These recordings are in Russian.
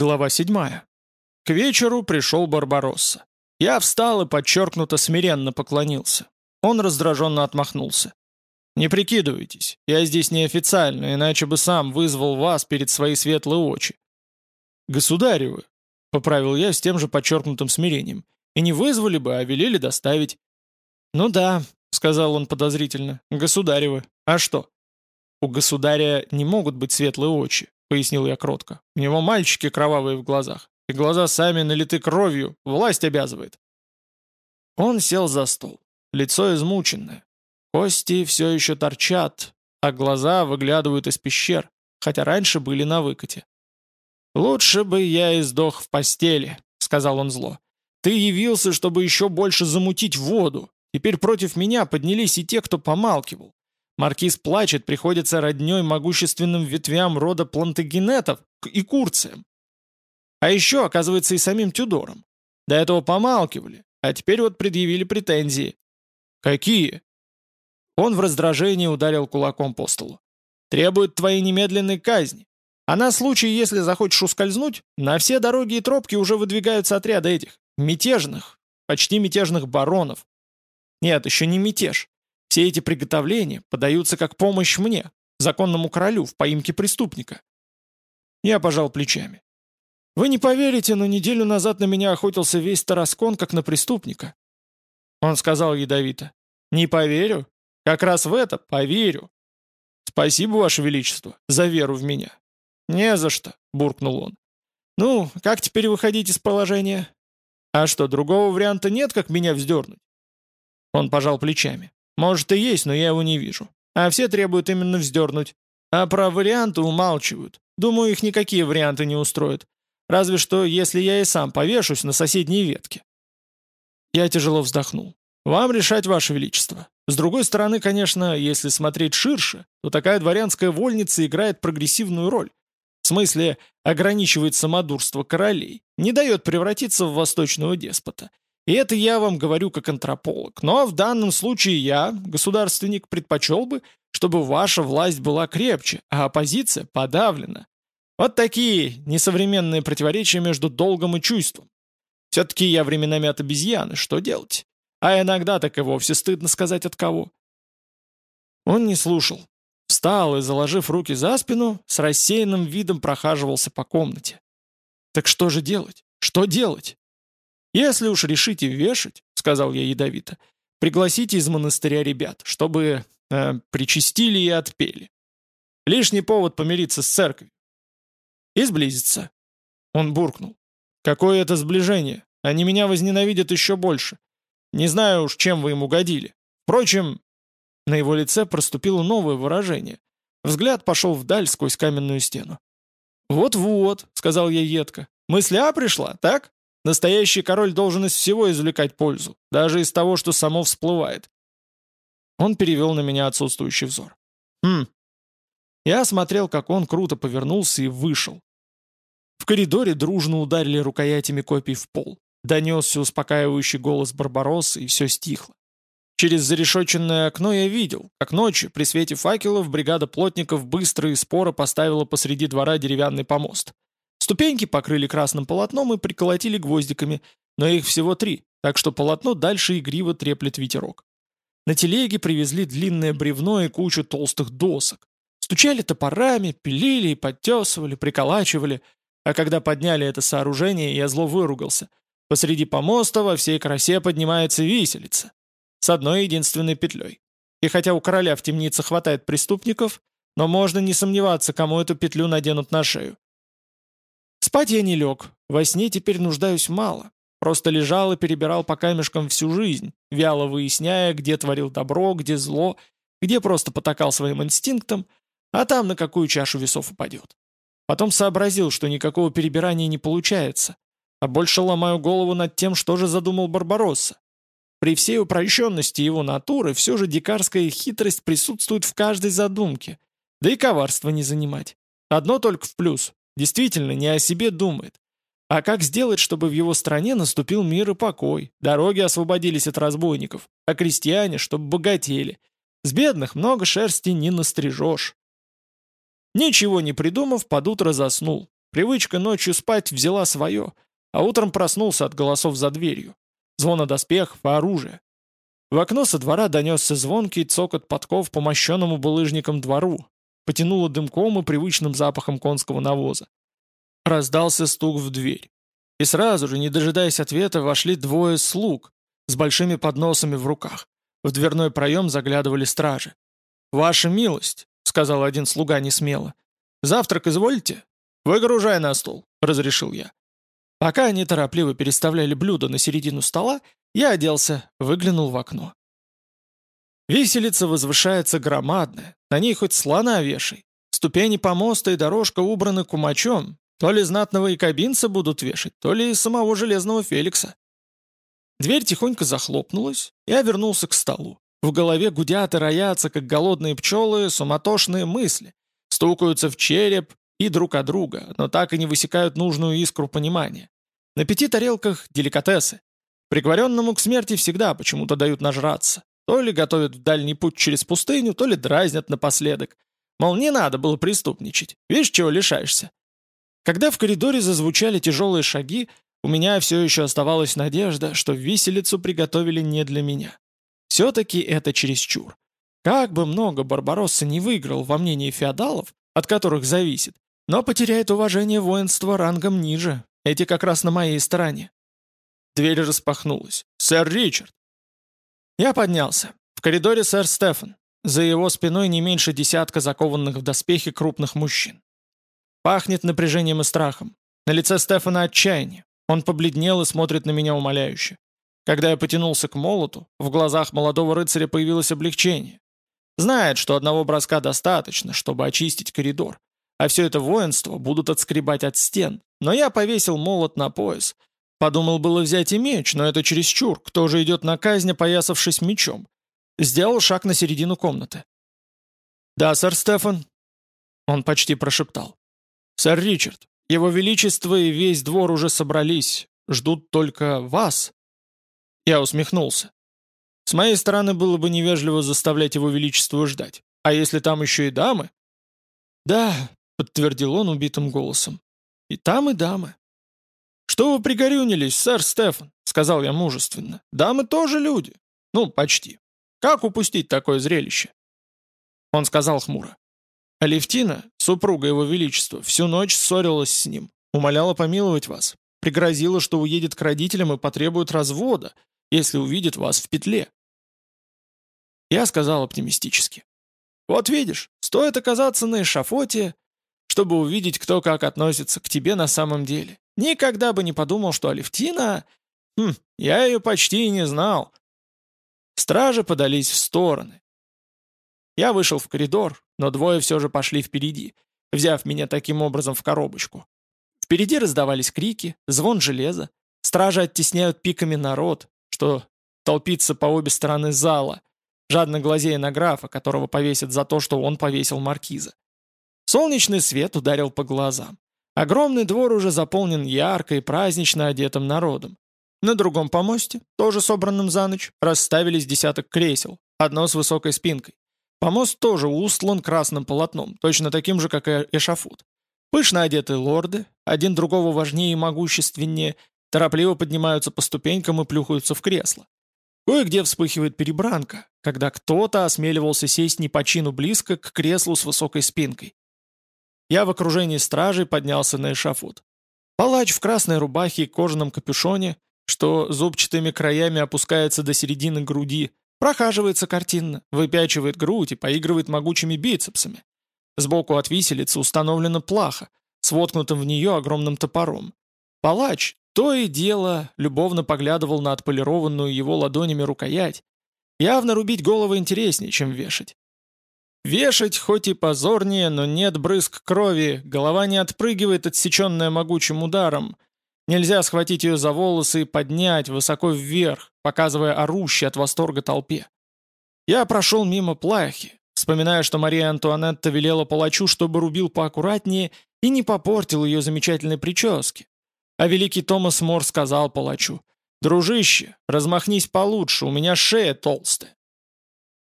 Глава 7. К вечеру пришел Барбаросса. Я встал и подчеркнуто смиренно поклонился. Он раздраженно отмахнулся. «Не прикидывайтесь, я здесь неофициально, иначе бы сам вызвал вас перед свои светлые очи». «Государевы», — поправил я с тем же подчеркнутым смирением, «и не вызвали бы, а велели доставить». «Ну да», — сказал он подозрительно, — «государевы. А что?» «У государя не могут быть светлые очи пояснил я кротко. «У него мальчики кровавые в глазах, и глаза сами налиты кровью, власть обязывает». Он сел за стол, лицо измученное. Кости все еще торчат, а глаза выглядывают из пещер, хотя раньше были на выкате. «Лучше бы я и сдох в постели», — сказал он зло. «Ты явился, чтобы еще больше замутить воду. Теперь против меня поднялись и те, кто помалкивал. Маркиз плачет, приходится родней могущественным ветвям рода плантагенетов и курциям. А еще, оказывается, и самим Тюдором. До этого помалкивали, а теперь вот предъявили претензии. Какие? Он в раздражении ударил кулаком по столу. Требует твоей немедленной казни. А на случай, если захочешь ускользнуть, на все дороги и тропки уже выдвигаются отряды этих, мятежных, почти мятежных баронов. Нет, еще не мятеж. Все эти приготовления подаются как помощь мне, законному королю, в поимке преступника. Я пожал плечами. Вы не поверите, но неделю назад на меня охотился весь Тараскон, как на преступника. Он сказал ядовито. Не поверю? Как раз в это поверю. Спасибо, Ваше Величество, за веру в меня. Не за что, буркнул он. Ну, как теперь выходить из положения? А что, другого варианта нет, как меня вздернуть? Он пожал плечами. Может и есть, но я его не вижу. А все требуют именно вздернуть. А про варианты умалчивают. Думаю, их никакие варианты не устроят. Разве что, если я и сам повешусь на соседней ветке. Я тяжело вздохнул. Вам решать, Ваше Величество. С другой стороны, конечно, если смотреть ширше, то такая дворянская вольница играет прогрессивную роль. В смысле, ограничивает самодурство королей, не дает превратиться в восточного деспота. И это я вам говорю как антрополог. Но в данном случае я, государственник, предпочел бы, чтобы ваша власть была крепче, а оппозиция подавлена. Вот такие несовременные противоречия между долгом и чувством. Все-таки я временами от обезьяны, что делать? А иногда так и вовсе стыдно сказать от кого. Он не слушал. Встал и, заложив руки за спину, с рассеянным видом прохаживался по комнате. Так что же делать? Что делать? «Если уж решите вешать, — сказал я ядовито, — пригласите из монастыря ребят, чтобы э, причастили и отпели. Лишний повод помириться с церковью. И сблизиться». Он буркнул. «Какое это сближение? Они меня возненавидят еще больше. Не знаю уж, чем вы им угодили. Впрочем...» На его лице проступило новое выражение. Взгляд пошел вдаль сквозь каменную стену. «Вот-вот», — сказал я едко, — «мысля пришла, так?» Настоящий король должен из всего извлекать пользу, даже из того, что само всплывает. Он перевел на меня отсутствующий взор. Хм. Я смотрел, как он круто повернулся и вышел. В коридоре дружно ударили рукоятями копий в пол. Донесся успокаивающий голос Барбаросса, и все стихло. Через зарешоченное окно я видел, как ночью при свете факелов бригада плотников быстро и споро поставила посреди двора деревянный помост. Ступеньки покрыли красным полотном и приколотили гвоздиками, но их всего три, так что полотно дальше игриво треплет ветерок. На телеге привезли длинное бревно и кучу толстых досок. Стучали топорами, пилили и подтесывали, приколачивали. А когда подняли это сооружение, я зло выругался. Посреди помоста во всей красе поднимается виселица. С одной единственной петлей. И хотя у короля в темнице хватает преступников, но можно не сомневаться, кому эту петлю наденут на шею. Спать я не лег, во сне теперь нуждаюсь мало. Просто лежал и перебирал по камешкам всю жизнь, вяло выясняя, где творил добро, где зло, где просто потакал своим инстинктам, а там на какую чашу весов упадет. Потом сообразил, что никакого перебирания не получается, а больше ломаю голову над тем, что же задумал Барбаросса. При всей упрощенности его натуры все же дикарская хитрость присутствует в каждой задумке, да и коварство не занимать. Одно только в плюс Действительно, не о себе думает. А как сделать, чтобы в его стране наступил мир и покой, дороги освободились от разбойников, а крестьяне, чтобы богатели? С бедных много шерсти не настрижешь. Ничего не придумав, под утро заснул. Привычка ночью спать взяла свое, а утром проснулся от голосов за дверью. Звона доспехов оружия. В окно со двора донесся звонкий цокот подков по мощенному булыжникам двору, потянуло дымком и привычным запахом конского навоза. Раздался стук в дверь. И сразу же, не дожидаясь ответа, вошли двое слуг с большими подносами в руках. В дверной проем заглядывали стражи. «Ваша милость», — сказал один слуга несмело. «Завтрак изволите?» «Выгружай на стол», — разрешил я. Пока они торопливо переставляли блюдо на середину стола, я оделся, выглянул в окно. Виселица возвышается громадная, на ней хоть слона вешай. Ступени помоста и дорожка убраны кумачом, то ли знатного якобинца будут вешать, то ли самого железного Феликса. Дверь тихонько захлопнулась, я вернулся к столу. В голове гудят и роятся, как голодные пчелы, суматошные мысли. Стукаются в череп и друг от друга, но так и не высекают нужную искру понимания. На пяти тарелках деликатесы. Приговоренному к смерти всегда почему-то дают нажраться. То ли готовят в дальний путь через пустыню, то ли дразнят напоследок. Мол, не надо было преступничать. Видишь, чего лишаешься? Когда в коридоре зазвучали тяжелые шаги, у меня все еще оставалась надежда, что виселицу приготовили не для меня. Все-таки это чересчур. Как бы много Барбаросса не выиграл во мнении феодалов, от которых зависит, но потеряет уважение воинства рангом ниже. Эти как раз на моей стороне. Дверь распахнулась. «Сэр Ричард!» Я поднялся. В коридоре сэр Стефан. За его спиной не меньше десятка закованных в доспехи крупных мужчин. Пахнет напряжением и страхом. На лице Стефана отчаяние. Он побледнел и смотрит на меня умоляюще. Когда я потянулся к молоту, в глазах молодого рыцаря появилось облегчение. Знает, что одного броска достаточно, чтобы очистить коридор. А все это воинство будут отскребать от стен. Но я повесил молот на пояс, Подумал было взять и меч, но это чересчур. Кто же идет на казнь, поясавшись мечом? Сделал шаг на середину комнаты. «Да, сэр Стефан?» Он почти прошептал. «Сэр Ричард, его величество и весь двор уже собрались. Ждут только вас». Я усмехнулся. С моей стороны было бы невежливо заставлять его величество ждать. А если там еще и дамы? «Да», — подтвердил он убитым голосом. «И там, и дамы. «Что вы пригорюнились, сэр Стефан?» — сказал я мужественно. «Дамы тоже люди. Ну, почти. Как упустить такое зрелище?» Он сказал хмуро. «Алевтина, супруга его величества, всю ночь ссорилась с ним, умоляла помиловать вас, пригрозила, что уедет к родителям и потребует развода, если увидит вас в петле». Я сказал оптимистически. «Вот видишь, стоит оказаться на эшафоте, чтобы увидеть, кто как относится к тебе на самом деле. Никогда бы не подумал, что Алевтина... Хм, я ее почти и не знал. Стражи подались в стороны. Я вышел в коридор, но двое все же пошли впереди, взяв меня таким образом в коробочку. Впереди раздавались крики, звон железа. Стражи оттесняют пиками народ, что толпится по обе стороны зала, жадно глазея на графа, которого повесят за то, что он повесил маркиза. Солнечный свет ударил по глазам. Огромный двор уже заполнен ярко и празднично одетым народом. На другом помосте, тоже собранном за ночь, расставились десяток кресел, одно с высокой спинкой. Помост тоже устлан красным полотном, точно таким же, как и эшафут. Пышно одетые лорды, один другого важнее и могущественнее, торопливо поднимаются по ступенькам и плюхаются в кресло. Кое-где вспыхивает перебранка, когда кто-то осмеливался сесть не по чину близко к креслу с высокой спинкой. Я в окружении стражей поднялся на эшафот. Палач в красной рубахе и кожаном капюшоне, что зубчатыми краями опускается до середины груди, прохаживается картинно, выпячивает грудь и поигрывает могучими бицепсами. Сбоку от виселицы установлена плаха, с воткнутым в нее огромным топором. Палач то и дело любовно поглядывал на отполированную его ладонями рукоять. Явно рубить головы интереснее, чем вешать. Вешать хоть и позорнее, но нет брызг крови, голова не отпрыгивает, отсеченная могучим ударом. Нельзя схватить ее за волосы и поднять высоко вверх, показывая орущей от восторга толпе. Я прошел мимо плахи, вспоминая, что Мария Антуанетта велела палачу, чтобы рубил поаккуратнее и не попортил ее замечательной прически. А великий Томас Мор сказал палачу, «Дружище, размахнись получше, у меня шея толстая».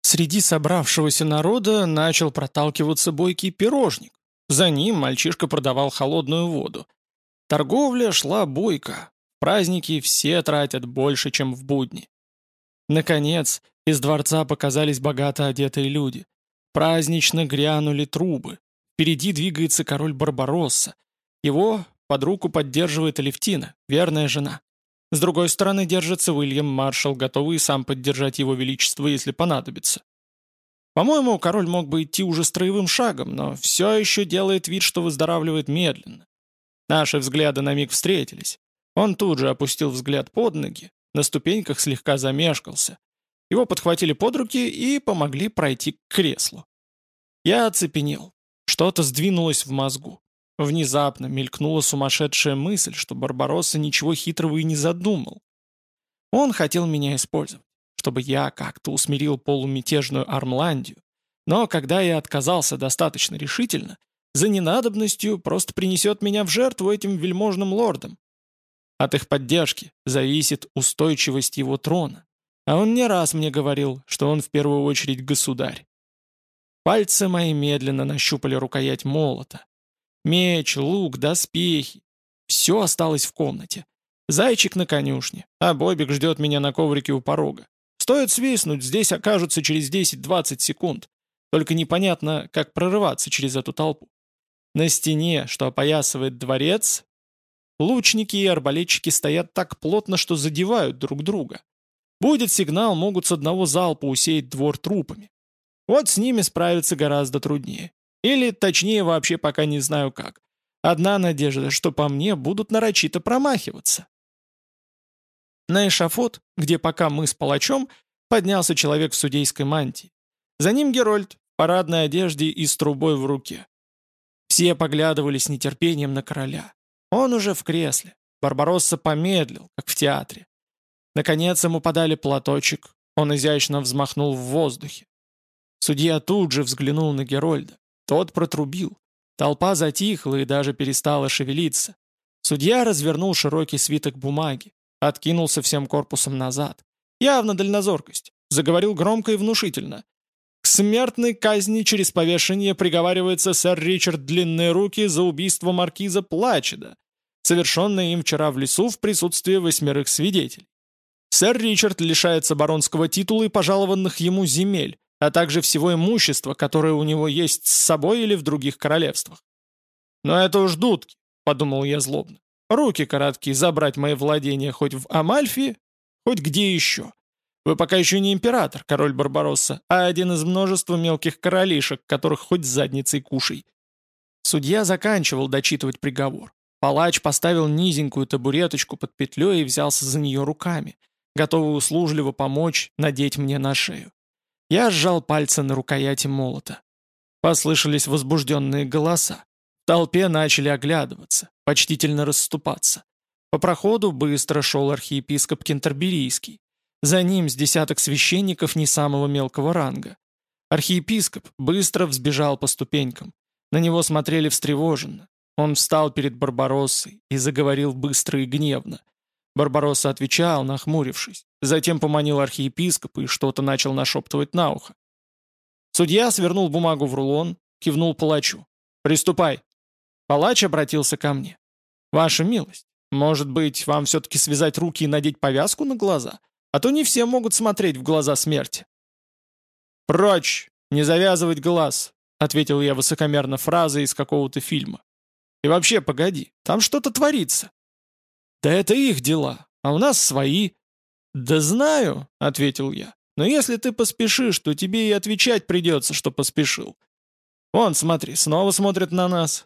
Среди собравшегося народа начал проталкиваться бойкий пирожник. За ним мальчишка продавал холодную воду. Торговля шла бойко. Праздники все тратят больше, чем в будни. Наконец, из дворца показались богато одетые люди. Празднично грянули трубы. Впереди двигается король Барбаросса. Его под руку поддерживает Алевтина, верная жена. С другой стороны держится Уильям Маршалл, готовый сам поддержать его величество, если понадобится. По-моему, король мог бы идти уже строевым шагом, но все еще делает вид, что выздоравливает медленно. Наши взгляды на миг встретились. Он тут же опустил взгляд под ноги, на ступеньках слегка замешкался. Его подхватили под руки и помогли пройти к креслу. Я оцепенел. Что-то сдвинулось в мозгу. Внезапно мелькнула сумасшедшая мысль, что Барбаросса ничего хитрого и не задумал. Он хотел меня использовать, чтобы я как-то усмирил полумятежную Армландию. Но когда я отказался достаточно решительно, за ненадобностью просто принесет меня в жертву этим вельможным лордам. От их поддержки зависит устойчивость его трона. А он не раз мне говорил, что он в первую очередь государь. Пальцы мои медленно нащупали рукоять молота. Меч, лук, доспехи. Все осталось в комнате. Зайчик на конюшне, а Бобик ждет меня на коврике у порога. Стоит свистнуть, здесь окажутся через 10-20 секунд. Только непонятно, как прорываться через эту толпу. На стене, что опоясывает дворец, лучники и арбалетчики стоят так плотно, что задевают друг друга. Будет сигнал, могут с одного залпа усеять двор трупами. Вот с ними справиться гораздо труднее. Или, точнее, вообще пока не знаю как. Одна надежда, что по мне будут нарочито промахиваться. На эшафот, где пока мы с палачом, поднялся человек в судейской мантии. За ним Герольд, в парадной одежде и с трубой в руке. Все поглядывали с нетерпением на короля. Он уже в кресле. Барбаросса помедлил, как в театре. Наконец ему подали платочек. Он изящно взмахнул в воздухе. Судья тут же взглянул на Герольда. Тот протрубил. Толпа затихла и даже перестала шевелиться. Судья развернул широкий свиток бумаги, откинулся всем корпусом назад. Явно дальнозоркость. Заговорил громко и внушительно. К смертной казни через повешение приговаривается сэр Ричард Длинные Руки за убийство маркиза Плачеда, совершенное им вчера в лесу в присутствии восьмерых свидетелей. Сэр Ричард лишается баронского титула и пожалованных ему земель, а также всего имущества, которое у него есть с собой или в других королевствах. «Но это уж дудки», — подумал я злобно. «Руки короткие забрать мои владения хоть в Амальфи, хоть где еще. Вы пока еще не император, король Барбаросса, а один из множества мелких королишек, которых хоть задницей кушай». Судья заканчивал дочитывать приговор. Палач поставил низенькую табуреточку под петлей и взялся за нее руками, готовый услужливо помочь надеть мне на шею. Я сжал пальцы на рукояти молота. Послышались возбужденные голоса. В толпе начали оглядываться, почтительно расступаться. По проходу быстро шел архиепископ Кентерберийский. За ним с десяток священников не самого мелкого ранга. Архиепископ быстро взбежал по ступенькам. На него смотрели встревоженно. Он встал перед Барбароссой и заговорил быстро и гневно. Барбаросса отвечал, нахмурившись. Затем поманил архиепископа и что-то начал нашептывать на ухо. Судья свернул бумагу в рулон, кивнул палачу. «Приступай!» Палач обратился ко мне. «Ваша милость, может быть, вам все-таки связать руки и надеть повязку на глаза? А то не все могут смотреть в глаза смерти». «Прочь! Не завязывать глаз!» — ответил я высокомерно фразой из какого-то фильма. «И вообще, погоди, там что-то творится. «Да это их дела, а у нас свои». «Да знаю», — ответил я. «Но если ты поспешишь, то тебе и отвечать придется, что поспешил. Вон, смотри, снова смотрит на нас».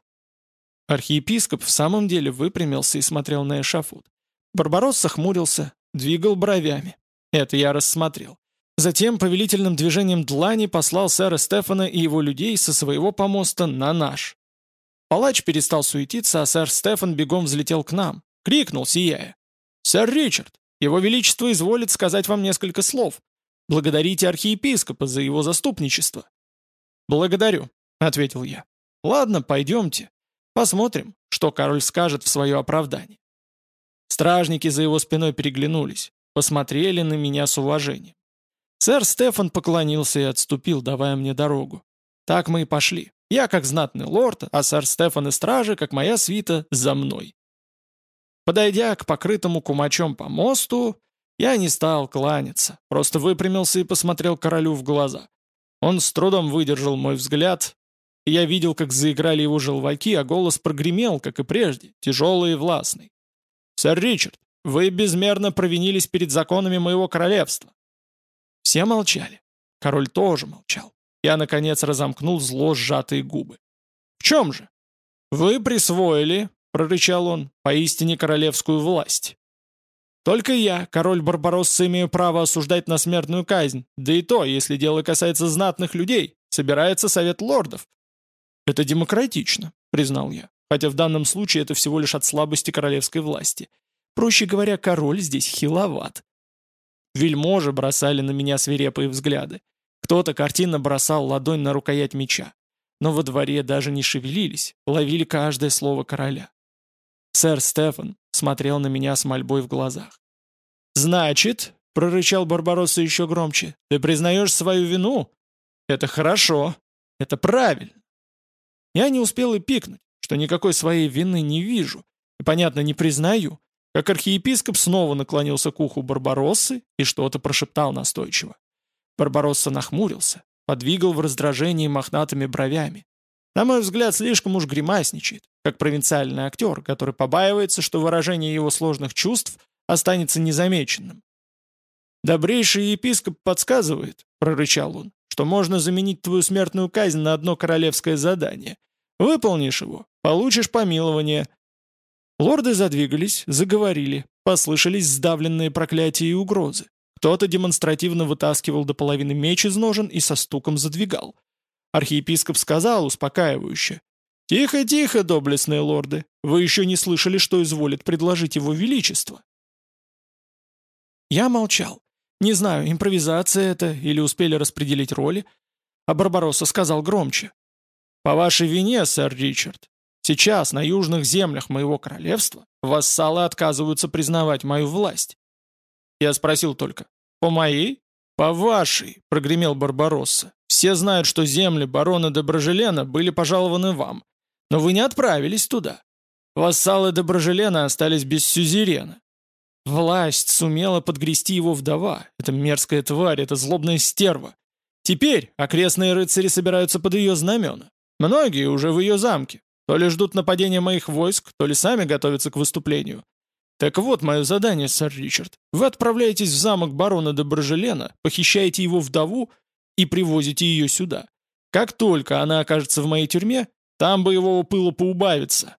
Архиепископ в самом деле выпрямился и смотрел на эшафут. Барбаросса хмурился, двигал бровями. Это я рассмотрел. Затем повелительным движением длани послал сэра Стефана и его людей со своего помоста на наш. Палач перестал суетиться, а сэр Стефан бегом взлетел к нам, Крикнул, сияя. «Сэр Ричард, его величество изволит сказать вам несколько слов. Благодарите архиепископа за его заступничество». «Благодарю», — ответил я. «Ладно, пойдемте. Посмотрим, что король скажет в свое оправдание». Стражники за его спиной переглянулись, посмотрели на меня с уважением. Сэр Стефан поклонился и отступил, давая мне дорогу. Так мы и пошли. Я как знатный лорд, а сэр Стефан и стражи, как моя свита, за мной. Подойдя к покрытому кумачом помосту, я не стал кланяться, просто выпрямился и посмотрел королю в глаза. Он с трудом выдержал мой взгляд. Я видел, как заиграли его желваки, а голос прогремел, как и прежде, тяжелый и властный. «Сэр Ричард, вы безмерно провинились перед законами моего королевства». Все молчали. Король тоже молчал. Я, наконец, разомкнул зло сжатые губы. «В чем же?» «Вы присвоили, — прорычал он, — поистине королевскую власть. Только я, король Барбаросса, имею право осуждать на смертную казнь, да и то, если дело касается знатных людей, собирается совет лордов. Это демократично, признал я, хотя в данном случае это всего лишь от слабости королевской власти. Проще говоря, король здесь хиловат. Вельможи бросали на меня свирепые взгляды. Кто-то картинно бросал ладонь на рукоять меча. Но во дворе даже не шевелились, ловили каждое слово короля. Сэр Стефан смотрел на меня с мольбой в глазах. «Значит», — прорычал Барбаросса еще громче, — «ты признаешь свою вину? Это хорошо. Это правильно». Я не успел и пикнуть, что никакой своей вины не вижу, и, понятно, не признаю, как архиепископ снова наклонился к уху Барбароссы и что-то прошептал настойчиво. Барбаросса нахмурился, подвигал в раздражении мохнатыми бровями. На мой взгляд, слишком уж гримасничает, как провинциальный актер, который побаивается, что выражение его сложных чувств останется незамеченным. «Добрейший епископ подсказывает», — прорычал он, «что можно заменить твою смертную казнь на одно королевское задание. Выполнишь его, получишь помилование». Лорды задвигались, заговорили, послышались сдавленные проклятия и угрозы. Кто-то демонстративно вытаскивал до половины меч из ножен и со стуком задвигал. Архиепископ сказал успокаивающе. «Тихо, тихо, доблестные лорды, вы еще не слышали, что изволит предложить его величество». Я молчал. Не знаю, импровизация это или успели распределить роли. А Барбаросса сказал громче. «По вашей вине, сэр Ричард, сейчас на южных землях моего королевства вассалы отказываются признавать мою власть». Я спросил только, «По моей?» «По вашей», — прогремел Барбаросса. «Все знают, что земли барона Доброжелена были пожалованы вам. Но вы не отправились туда. Вассалы Доброжелена остались без сюзерена. Власть сумела подгрести его вдова. Это мерзкая тварь, это злобная стерва. Теперь окрестные рыцари собираются под ее знамена. Многие уже в ее замке. То ли ждут нападения моих войск, то ли сами готовятся к выступлению. «Так вот мое задание, сэр Ричард. Вы отправляетесь в замок барона Доброжелена, похищаете его вдову и привозите ее сюда. Как только она окажется в моей тюрьме, там боевого пыла поубавится.